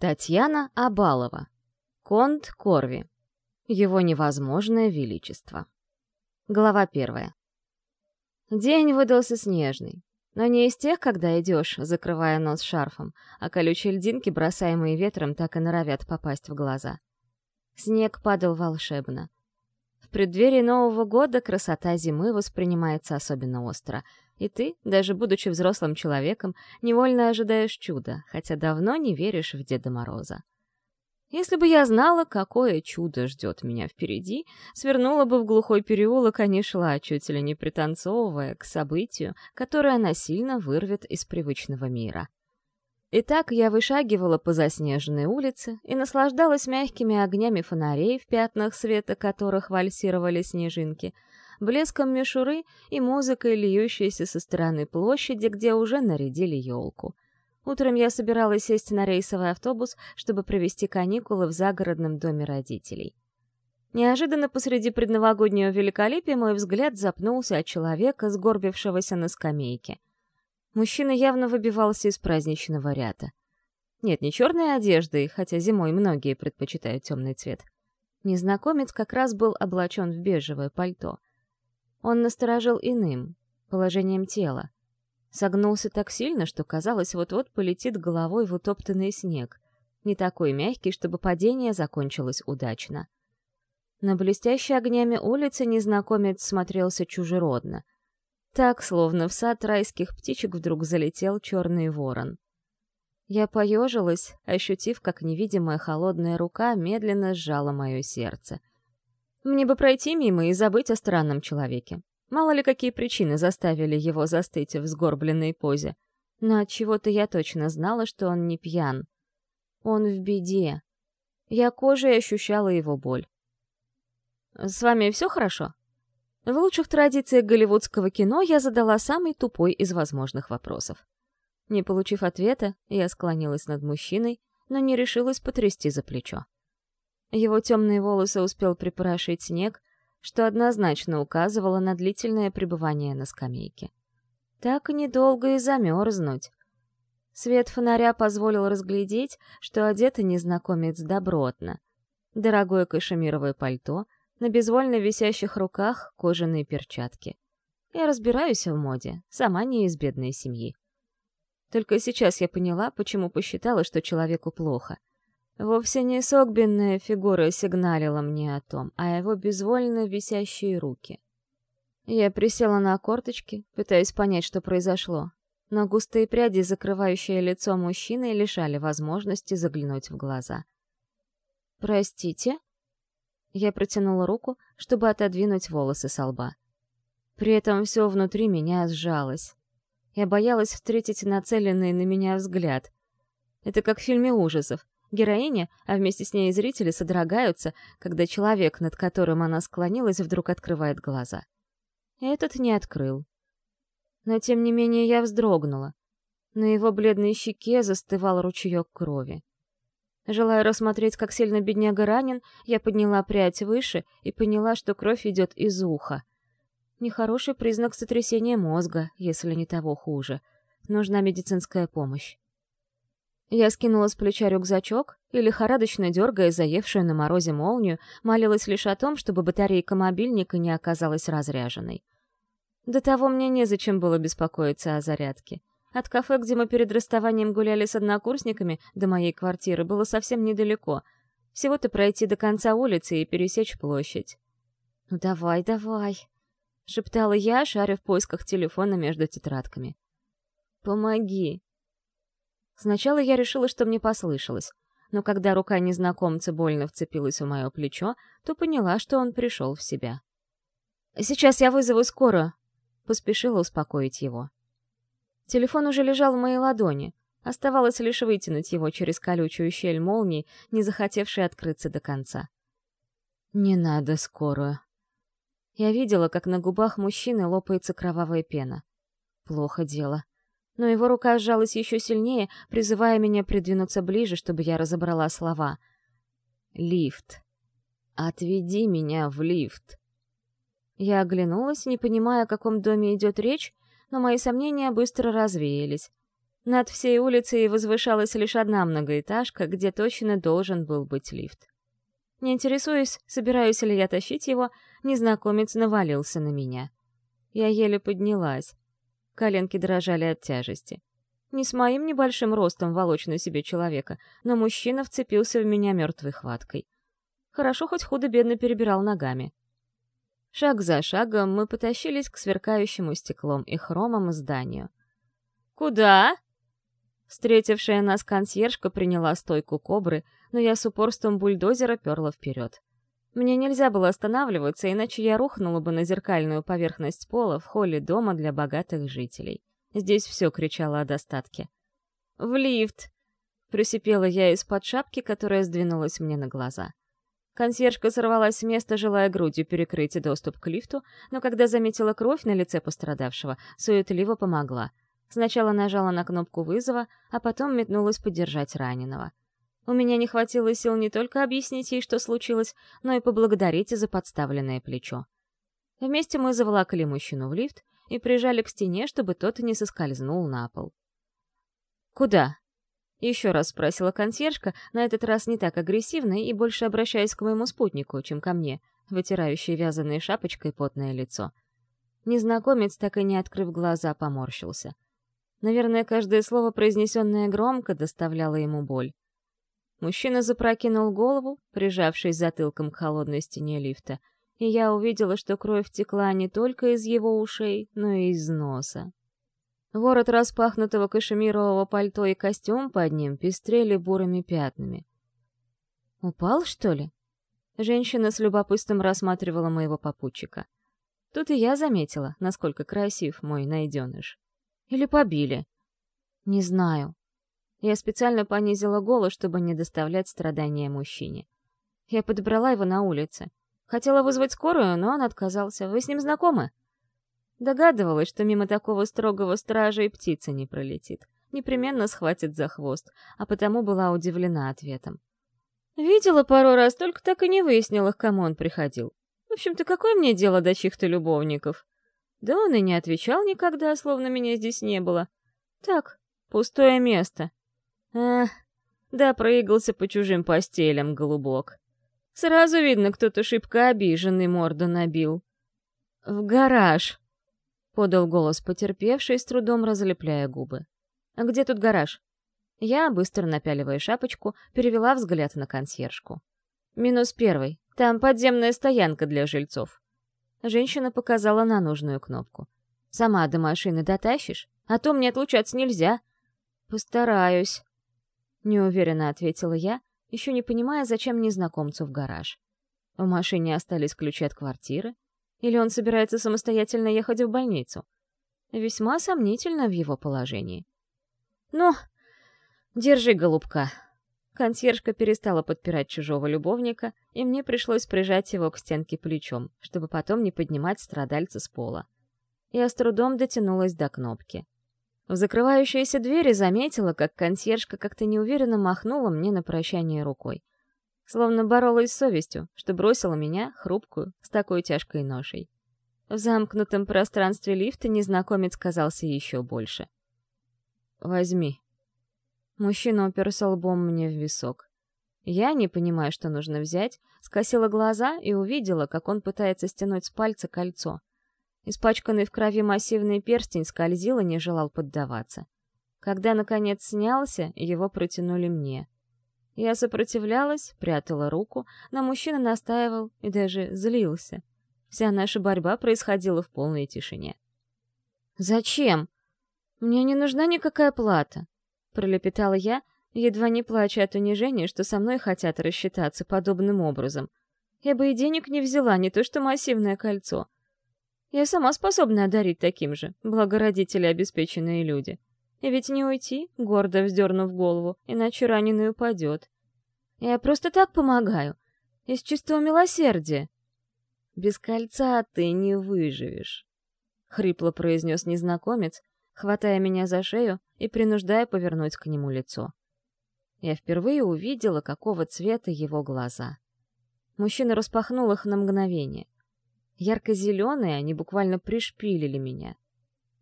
Татьяна Абалова. Конт Корви. Его невозможное величество. Глава первая. День выдался снежный. Но не из тех, когда идешь, закрывая нос шарфом, а колючие льдинки, бросаемые ветром, так и норовят попасть в глаза. Снег падал волшебно. В преддверии Нового года красота зимы воспринимается особенно остро, и ты, даже будучи взрослым человеком, невольно ожидаешь чуда, хотя давно не веришь в Деда Мороза. Если бы я знала, какое чудо ждет меня впереди, свернула бы в глухой переулок, а не шла, чуть ли не пританцовывая, к событию, которое насильно вырвет из привычного мира. Итак, я вышагивала по заснеженной улице и наслаждалась мягкими огнями фонарей, в пятнах света которых вальсировали снежинки, блеском мишуры и музыкой, льющейся со стороны площади, где уже нарядили елку — Утром я собиралась сесть на рейсовый автобус, чтобы провести каникулы в загородном доме родителей. Неожиданно посреди предновогоднего великолепия мой взгляд запнулся от человека, сгорбившегося на скамейке. Мужчина явно выбивался из праздничного ряда. Нет, не черной одеждой, хотя зимой многие предпочитают темный цвет. Незнакомец как раз был облачен в бежевое пальто. Он насторожил иным, положением тела. Согнулся так сильно, что казалось, вот-вот полетит головой в утоптанный снег. Не такой мягкий, чтобы падение закончилось удачно. На блестящей огнями улице незнакомец смотрелся чужеродно. Так, словно в сад райских птичек вдруг залетел черный ворон. Я поежилась, ощутив, как невидимая холодная рука медленно сжала мое сердце. Мне бы пройти мимо и забыть о странном человеке. Мало ли какие причины заставили его застыть в сгорбленной позе. Но от чего то я точно знала, что он не пьян. Он в беде. Я кожей ощущала его боль. «С вами все хорошо?» В лучших традициях голливудского кино я задала самый тупой из возможных вопросов. Не получив ответа, я склонилась над мужчиной, но не решилась потрясти за плечо. Его темные волосы успел припорошить снег, что однозначно указывало на длительное пребывание на скамейке. Так недолго и замерзнуть. Свет фонаря позволил разглядеть, что одета незнакомец добротно. Дорогое кашемировое пальто, на безвольно висящих руках кожаные перчатки. Я разбираюсь в моде, сама не из бедной семьи. Только сейчас я поняла, почему посчитала, что человеку плохо. Вовсе не согбенная фигура сигналила мне о том, а его безвольно висящие руки. Я присела на корточки, пытаясь понять, что произошло, но густые пряди, закрывающие лицо мужчины, лишали возможности заглянуть в глаза. «Простите?» Я протянула руку, чтобы отодвинуть волосы со лба. При этом все внутри меня сжалось. Я боялась встретить нацеленный на меня взгляд. Это как в фильме ужасов — Героиня, а вместе с ней и зрители содрогаются, когда человек, над которым она склонилась, вдруг открывает глаза. Этот не открыл. Но тем не менее я вздрогнула. На его бледной щеке застывал ручеек крови. Желая рассмотреть, как сильно бедняга ранен, я подняла прядь выше и поняла, что кровь идет из уха. Нехороший признак сотрясения мозга, если не того хуже. Нужна медицинская помощь. Я скинула с плеча рюкзачок и, лихорадочно дергая заевшую на морозе молнию, молилась лишь о том, чтобы батарейка мобильника не оказалась разряженной. До того мне незачем было беспокоиться о зарядке. От кафе, где мы перед расставанием гуляли с однокурсниками, до моей квартиры было совсем недалеко. Всего-то пройти до конца улицы и пересечь площадь. «Ну давай, давай», — шептала я, шаря в поисках телефона между тетрадками. «Помоги», Сначала я решила, что мне послышалось, но когда рука незнакомца больно вцепилась в мое плечо, то поняла, что он пришел в себя. «Сейчас я вызову скорую», — поспешила успокоить его. Телефон уже лежал в моей ладони. Оставалось лишь вытянуть его через колючую щель молнии, не захотевшей открыться до конца. «Не надо скорую». Я видела, как на губах мужчины лопается кровавая пена. Плохо дело но его рука сжалась еще сильнее, призывая меня придвинуться ближе, чтобы я разобрала слова. «Лифт. Отведи меня в лифт». Я оглянулась, не понимая, о каком доме идет речь, но мои сомнения быстро развеялись. Над всей улицей возвышалась лишь одна многоэтажка, где точно должен был быть лифт. Не интересуясь, собираюсь ли я тащить его, незнакомец навалился на меня. Я еле поднялась. Коленки дрожали от тяжести. Не с моим небольшим ростом волочь на себе человека, но мужчина вцепился в меня мертвой хваткой. Хорошо хоть худо-бедно перебирал ногами. Шаг за шагом мы потащились к сверкающему стеклом и хромом зданию. «Куда?» Встретившая нас консьержка приняла стойку кобры, но я с упорством бульдозера перла вперед. Мне нельзя было останавливаться, иначе я рухнула бы на зеркальную поверхность пола в холле дома для богатых жителей. Здесь все кричало о достатке. «В лифт!» — просипела я из-под шапки, которая сдвинулась мне на глаза. Консьержка сорвалась с места, желая грудью перекрыть доступ к лифту, но когда заметила кровь на лице пострадавшего, суетливо помогла. Сначала нажала на кнопку вызова, а потом метнулась поддержать раненого. У меня не хватило сил не только объяснить ей, что случилось, но и поблагодарить за подставленное плечо. Вместе мы заволокли мужчину в лифт и прижали к стене, чтобы тот не соскользнул на пол. «Куда?» Еще раз спросила консьержка, на этот раз не так агрессивно и больше обращаясь к моему спутнику, чем ко мне, вытирающей вязаной шапочкой потное лицо. Незнакомец, так и не открыв глаза, поморщился. Наверное, каждое слово, произнесенное громко, доставляло ему боль. Мужчина запрокинул голову, прижавшись затылком к холодной стене лифта, и я увидела, что кровь текла не только из его ушей, но и из носа. Ворот распахнутого кашемирового пальто и костюм под ним пестрели бурыми пятнами. «Упал, что ли?» Женщина с любопытством рассматривала моего попутчика. Тут и я заметила, насколько красив мой найденыш. Или побили. Не знаю. Я специально понизила голос, чтобы не доставлять страдания мужчине. Я подобрала его на улице. Хотела вызвать скорую, но он отказался. Вы с ним знакомы? Догадывалась, что мимо такого строгого стража и птица не пролетит. Непременно схватит за хвост, а потому была удивлена ответом. Видела пару раз, только так и не выяснила, к кому он приходил. В общем-то, какое мне дело до чьих-то любовников? Да он и не отвечал никогда, словно меня здесь не было. Так, пустое место. Ах, да проигался по чужим постелям, голубок. Сразу видно, кто-то шибко обиженный морду набил. В гараж подал голос потерпевший, с трудом разлепляя губы. «А где тут гараж?» Я, быстро напяливая шапочку, перевела взгляд на консьержку. «Минус первый. Там подземная стоянка для жильцов». Женщина показала на нужную кнопку. «Сама до машины дотащишь? А то мне отлучаться нельзя». «Постараюсь», — неуверенно ответила я, еще не понимая, зачем незнакомцу в гараж. В машине остались ключи от квартиры, или он собирается самостоятельно ехать в больницу? Весьма сомнительно в его положении. «Ну, держи, голубка». Консьержка перестала подпирать чужого любовника, и мне пришлось прижать его к стенке плечом, чтобы потом не поднимать страдальца с пола. Я с трудом дотянулась до кнопки. В закрывающейся двери заметила, как консьержка как-то неуверенно махнула мне на прощание рукой словно боролась с совестью, что бросила меня, хрупкую, с такой тяжкой ношей. В замкнутом пространстве лифта незнакомец казался еще больше. «Возьми». Мужчина уперся лбом мне в висок. Я, не понимая, что нужно взять, скосила глаза и увидела, как он пытается стянуть с пальца кольцо. Испачканный в крови массивный перстень скользил и не желал поддаваться. Когда, наконец, снялся, его протянули мне — я сопротивлялась, прятала руку, но мужчина настаивал и даже злился. Вся наша борьба происходила в полной тишине. «Зачем? Мне не нужна никакая плата», — пролепетала я, едва не плача от унижения, что со мной хотят рассчитаться подобным образом. Я бы и денег не взяла, не то что массивное кольцо. Я сама способна одарить таким же, благо родители обеспеченные люди. И ведь не уйти, гордо вздернув голову, иначе раненый упадет. Я просто так помогаю, из чистого милосердия. Без кольца ты не выживешь, — хрипло произнес незнакомец, хватая меня за шею и принуждая повернуть к нему лицо. Я впервые увидела, какого цвета его глаза. Мужчина распахнул их на мгновение. Ярко-зеленые они буквально пришпилили меня.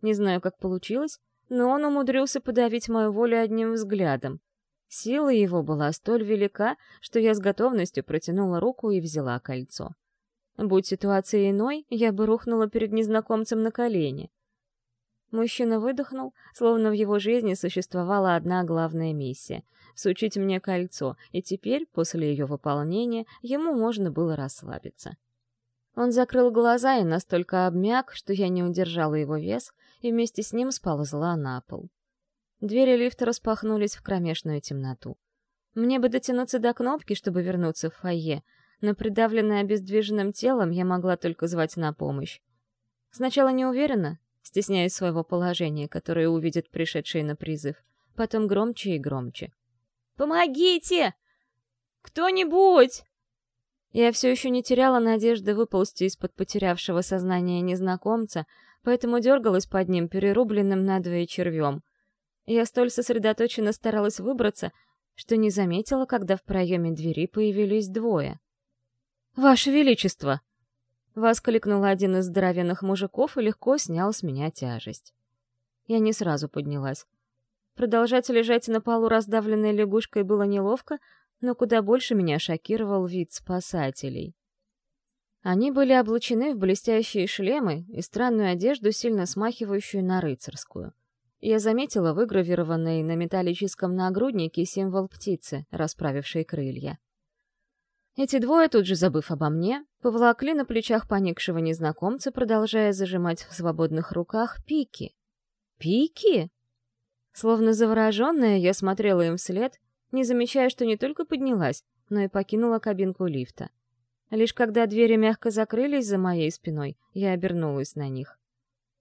Не знаю, как получилось, но он умудрился подавить мою волю одним взглядом. Сила его была столь велика, что я с готовностью протянула руку и взяла кольцо. Будь ситуация иной, я бы рухнула перед незнакомцем на колени. Мужчина выдохнул, словно в его жизни существовала одна главная миссия — сучить мне кольцо, и теперь, после ее выполнения, ему можно было расслабиться. Он закрыл глаза и настолько обмяк, что я не удержала его вес, и вместе с ним сползла на пол. Двери лифта распахнулись в кромешную темноту. Мне бы дотянуться до кнопки, чтобы вернуться в фойе, но придавленная обездвиженным телом я могла только звать на помощь. Сначала не уверена, стесняясь своего положения, которое увидят пришедшие на призыв, потом громче и громче. «Помогите! Кто-нибудь!» Я все еще не теряла надежды выползти из-под потерявшего сознание незнакомца, поэтому дергалась под ним перерубленным надвое червем. Я столь сосредоточенно старалась выбраться, что не заметила, когда в проеме двери появились двое. «Ваше Величество!» Воскликнул один из здоровенных мужиков и легко снял с меня тяжесть. Я не сразу поднялась. Продолжать лежать на полу раздавленной лягушкой было неловко, но куда больше меня шокировал вид спасателей. Они были облачены в блестящие шлемы и странную одежду, сильно смахивающую на рыцарскую. Я заметила выгравированный на металлическом нагруднике символ птицы, расправившей крылья. Эти двое, тут же забыв обо мне, поволокли на плечах поникшего незнакомца, продолжая зажимать в свободных руках пики. Пики? Словно завороженная, я смотрела им вслед, не замечая, что не только поднялась, но и покинула кабинку лифта. Лишь когда двери мягко закрылись за моей спиной, я обернулась на них.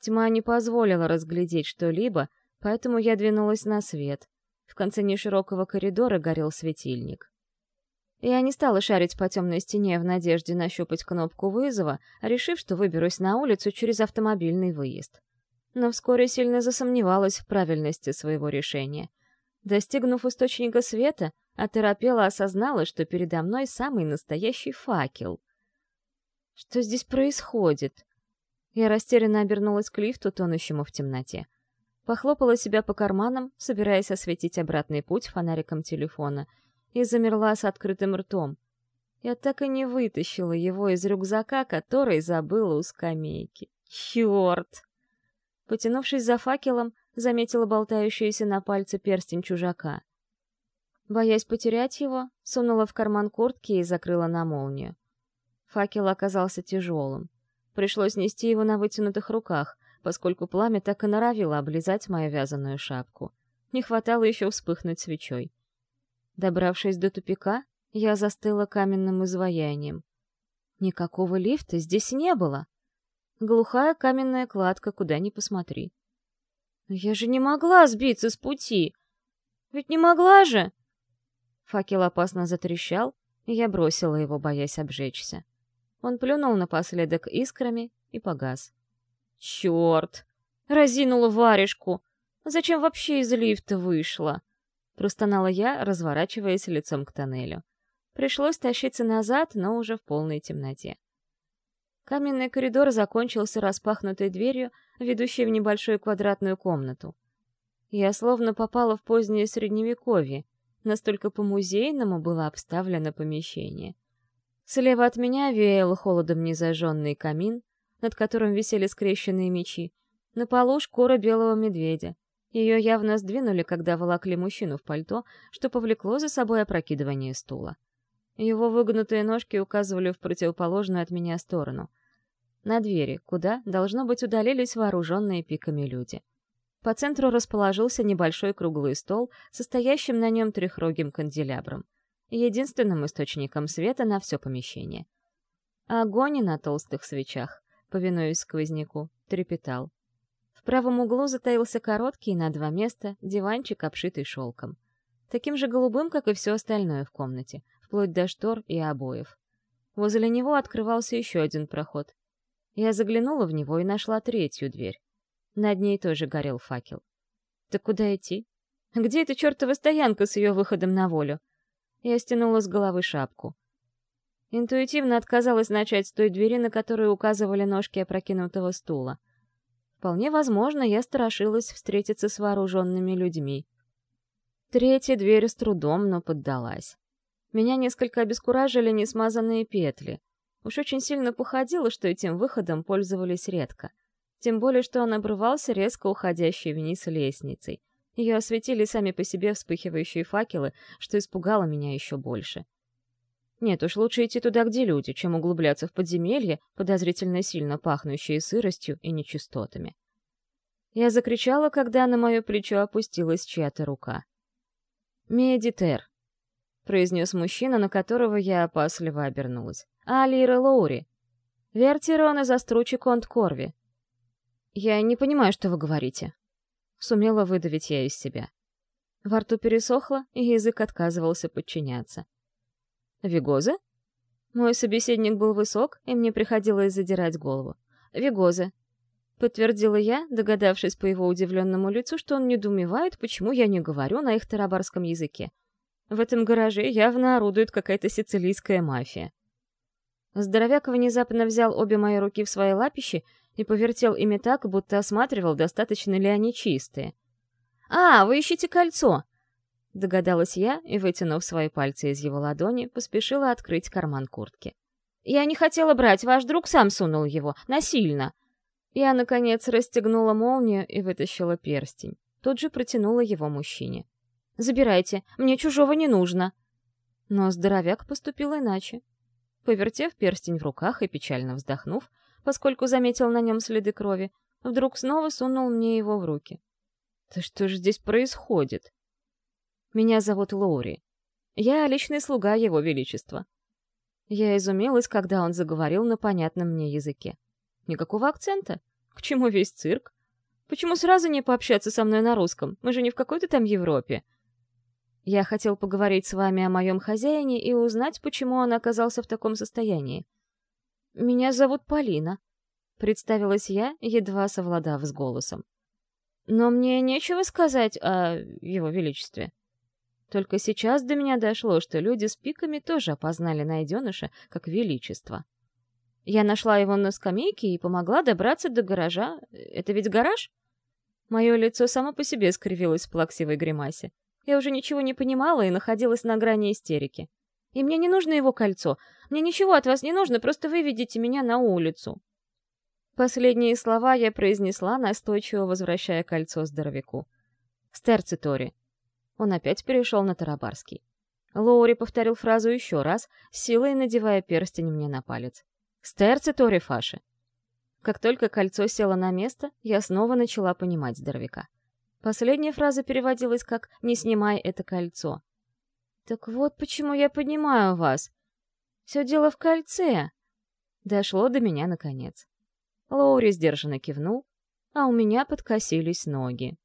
Тьма не позволила разглядеть что-либо, поэтому я двинулась на свет. В конце неширокого коридора горел светильник. Я не стала шарить по темной стене в надежде нащупать кнопку вызова, решив, что выберусь на улицу через автомобильный выезд. Но вскоре сильно засомневалась в правильности своего решения. Достигнув источника света, оторопела осознала, что передо мной самый настоящий факел. Что здесь происходит? Я растерянно обернулась к лифту, тонущему в темноте. Похлопала себя по карманам, собираясь осветить обратный путь фонариком телефона — и замерла с открытым ртом. Я так и не вытащила его из рюкзака, который забыла у скамейки. Черт! Потянувшись за факелом, заметила болтающийся на пальце перстень чужака. Боясь потерять его, сунула в карман куртки и закрыла на молнию. Факел оказался тяжелым. Пришлось нести его на вытянутых руках, поскольку пламя так и норовило облизать мою вязаную шапку. Не хватало еще вспыхнуть свечой. Добравшись до тупика, я застыла каменным изваянием. Никакого лифта здесь не было. Глухая каменная кладка, куда ни посмотри. Но я же не могла сбиться с пути. Ведь не могла же! Факел опасно затрещал, и я бросила его, боясь обжечься. Он плюнул напоследок искрами и погас. Черт! Разинула варежку! Зачем вообще из лифта вышла? Простонала я, разворачиваясь лицом к тоннелю. Пришлось тащиться назад, но уже в полной темноте. Каменный коридор закончился распахнутой дверью, ведущей в небольшую квадратную комнату. Я словно попала в позднее средневековье, настолько по-музейному было обставлено помещение. Слева от меня веял холодом незажженный камин, над которым висели скрещенные мечи, на полу шкура белого медведя, ее явно сдвинули, когда волокли мужчину в пальто, что повлекло за собой опрокидывание стула. Его выгнутые ножки указывали в противоположную от меня сторону. На двери, куда, должно быть, удалились вооруженные пиками люди. По центру расположился небольшой круглый стол, состоящим на нем трехрогим канделябром, единственным источником света на все помещение. Огонь на толстых свечах, повинуясь сквозняку, трепетал. В правом углу затаился короткий на два места диванчик, обшитый шелком. Таким же голубым, как и все остальное в комнате, вплоть до штор и обоев. Возле него открывался еще один проход. Я заглянула в него и нашла третью дверь. Над ней тоже горел факел. Так куда идти? Где эта чертова стоянка с ее выходом на волю? Я стянула с головы шапку. Интуитивно отказалась начать с той двери, на которую указывали ножки опрокинутого стула. Вполне возможно, я страшилась встретиться с вооруженными людьми. Третья дверь с трудом, но поддалась. Меня несколько обескуражили несмазанные петли. Уж очень сильно походило, что этим выходом пользовались редко. Тем более, что он обрывался резко уходящей вниз лестницей. Ее осветили сами по себе вспыхивающие факелы, что испугало меня еще больше. Нет уж, лучше идти туда, где люди, чем углубляться в подземелье, подозрительно сильно пахнущие сыростью и нечистотами. Я закричала, когда на мое плечо опустилась чья-то рука. «Медитер», — произнес мужчина, на которого я опасливо обернулась. «Алира Лоури. Вертерон из Астручи Конт Корви». «Я не понимаю, что вы говорите», — сумела выдавить я из себя. Во рту пересохло, и язык отказывался подчиняться. Вигоза? Мой собеседник был высок, и мне приходилось задирать голову. Вигоза. Подтвердила я, догадавшись по его удивленному лицу, что он недоумевает, почему я не говорю на их тарабарском языке. В этом гараже явно орудует какая-то сицилийская мафия. Здоровяк внезапно взял обе мои руки в свои лапищи и повертел ими так, будто осматривал, достаточно ли они чистые. «А, вы ищете кольцо!» Догадалась я и, вытянув свои пальцы из его ладони, поспешила открыть карман куртки. «Я не хотела брать, ваш друг сам сунул его, насильно!» Я, наконец, расстегнула молнию и вытащила перстень. Тут же протянула его мужчине. «Забирайте, мне чужого не нужно!» Но здоровяк поступил иначе. Повертев перстень в руках и печально вздохнув, поскольку заметил на нем следы крови, вдруг снова сунул мне его в руки. «Да что же здесь происходит?» Меня зовут Лоури. Я личный слуга Его Величества». Я изумилась, когда он заговорил на понятном мне языке. Никакого акцента. К чему весь цирк? Почему сразу не пообщаться со мной на русском? Мы же не в какой-то там Европе. Я хотел поговорить с вами о моем хозяине и узнать, почему он оказался в таком состоянии. Меня зовут Полина. Представилась я, едва совладав с голосом. Но мне нечего сказать о его величестве. Только сейчас до меня дошло, что люди с пиками тоже опознали найденыша как величество. Я нашла его на скамейке и помогла добраться до гаража. Это ведь гараж? Мое лицо само по себе скривилось в плаксивой гримасе. Я уже ничего не понимала и находилась на грани истерики. И мне не нужно его кольцо. Мне ничего от вас не нужно, просто выведите меня на улицу. Последние слова я произнесла, настойчиво возвращая кольцо здоровяку. Стерцитори, он опять перешел на тарабарский. Лоури повторил фразу еще раз, силой надевая перстень мне на палец. «Стерци Тори Фаши!» Как только кольцо село на место, я снова начала понимать здоровяка. Последняя фраза переводилась как «не снимай это кольцо». «Так вот почему я понимаю вас. Все дело в кольце!» Дошло до меня наконец. Лоури сдержанно кивнул, а у меня подкосились ноги.